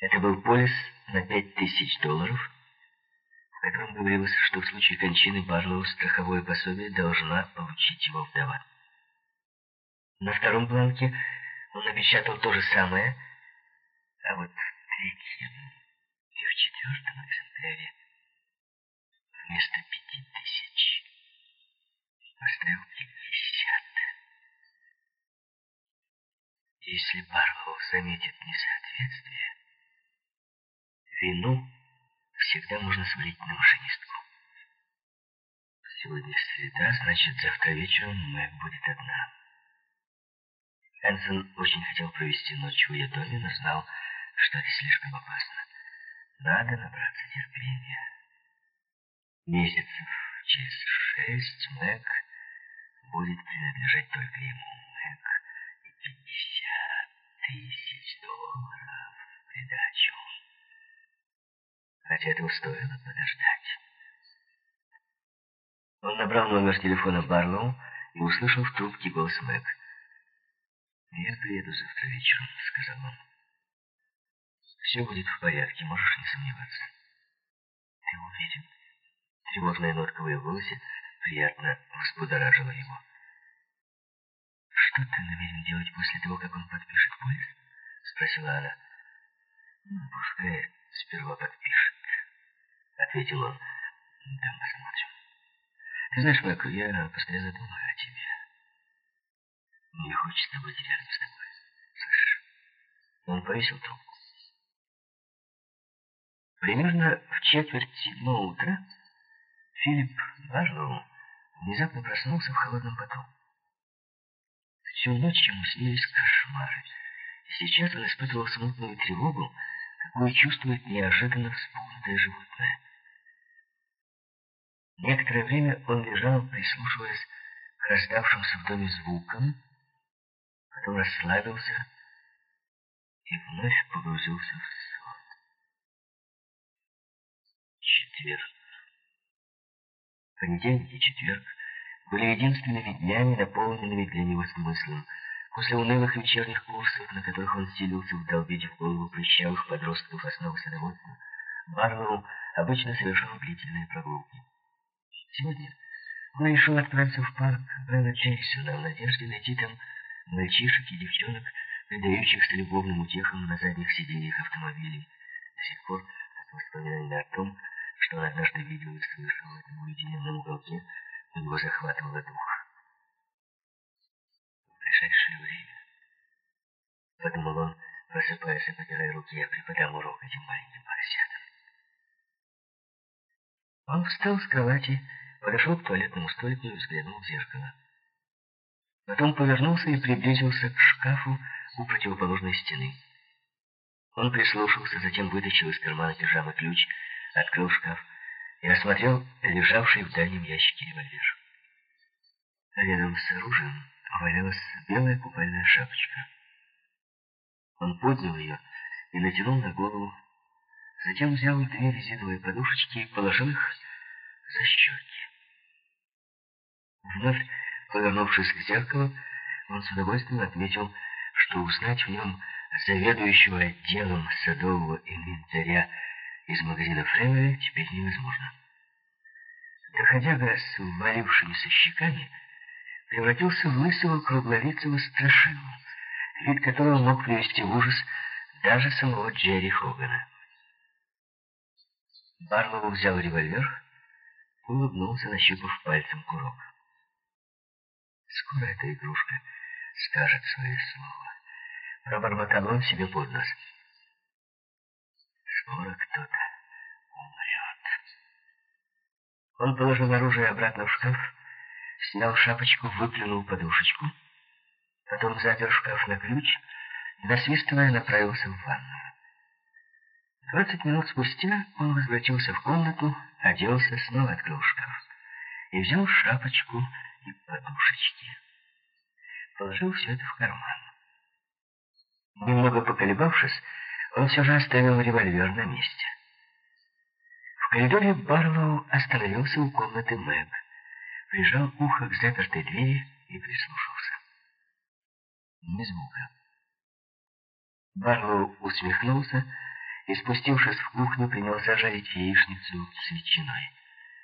Это был полис на пять тысяч долларов, в котором говорилось, что в случае кончины Барлоу страховое пособие должна получить его вдова. На втором бланке он напечатал то же самое, а вот в третьем и в четвертом экземпляре вместо пяти тысяч поставил пятьдесят. Если Барлоу заметит несоответствие, вину всегда можно свалить на машинистку. Сегодня среда, значит, завтра вечером Мэг будет одна. Энсон очень хотел провести ночь в ее доме, но знал, что это слишком опасно. Надо набраться терпения. Месяцев через шесть Мэг будет принадлежать только ему. Мэг и пятьдесят тысяч долларов Хотя этого стоило подождать. Он набрал номер телефона Барлоу и услышал в трубке голос Мэг. «Я приеду завтра вечером», — сказал он. «Все будет в порядке, можешь не сомневаться». «Ты уверен?» Тревожная нотка в ее голосе приятно взбудоражила его. «Что ты намерен делать после того, как он подпишет полис?» — спросила она. «Ну, пускай сперва подпишет», — ответил он. «Там посмотрим. Ты знаешь, Майк, я постоянно думаю о тебе». Мне хочется быть рядом с тобой. Слышишь? Он повесил трубку. Примерно в четверть седьмого утра Филипп Барлоу внезапно проснулся в холодном поту. Всю ночь ему снились кошмары, и сейчас он испытывал смутную тревогу, какую чувствует неожиданно вспугнутое животное. Некоторое время он лежал, прислушиваясь к раздавшимся в доме звукам, потом расслабился и вновь погрузился в сон. Четверг. Понедельник и четверг были единственными днями, наполненными для него смыслом. После унылых вечерних курсов, на которых он силился вдолбить в голову прыщавых подростков основы садоводства, Барлоу обычно совершал длительные прогулки. Сегодня он решил отправиться в парк Брэна Джейсона в надежде найти там мальчишек и девчонок, предающихся любовным утехам на задних сиденьях автомобилей. До сих пор от воспоминания о том, что он однажды видел и слышал в этом уединенном уголке, у него захватывало дух. В ближайшее время, подумал он, просыпаясь и потирая руки, я преподам урок этим маленьким поросятам. Он встал с кровати, подошел к туалетному столику и взглянул в зеркало. Потом повернулся и приблизился к шкафу у противоположной стены. Он прислушался, затем вытащил из кармана пижамы ключ, открыл шкаф и осмотрел лежавший в дальнем ящике револьвер. Рядом с оружием валялась белая купальная шапочка. Он поднял ее и натянул на голову, затем взял две резиновые подушечки и положил их за щеки. Вновь Повернувшись к зеркалу, он с удовольствием отметил, что узнать в нем заведующего отделом садового инвентаря из магазина Фрэмили теперь невозможно. Доходяга с ввалившимися щеками превратился в лысого круглолицего страшилу, вид которого мог привести в ужас даже самого Джерри Хогана. Барлоу взял револьвер улыбнулся, нащупав пальцем курок. Скоро эта игрушка скажет свое слово. Пробормотал он себе под нос. Скоро кто-то умрет. Он положил оружие обратно в шкаф, снял шапочку, выплюнул подушечку, потом запер шкаф на ключ и, насвистывая, направился в ванную. Двадцать минут спустя он возвратился в комнату, оделся, снова открыл шкаф и взял шапочку и подушечки. Положил все это в карман. Немного поколебавшись, он все же оставил револьвер на месте. В коридоре Барлоу остановился у комнаты Мэг, прижал ухо к запертой двери и прислушался. Ни звука. Барлоу усмехнулся и, спустившись в кухню, принялся жарить яичницу с ветчиной.